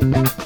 Música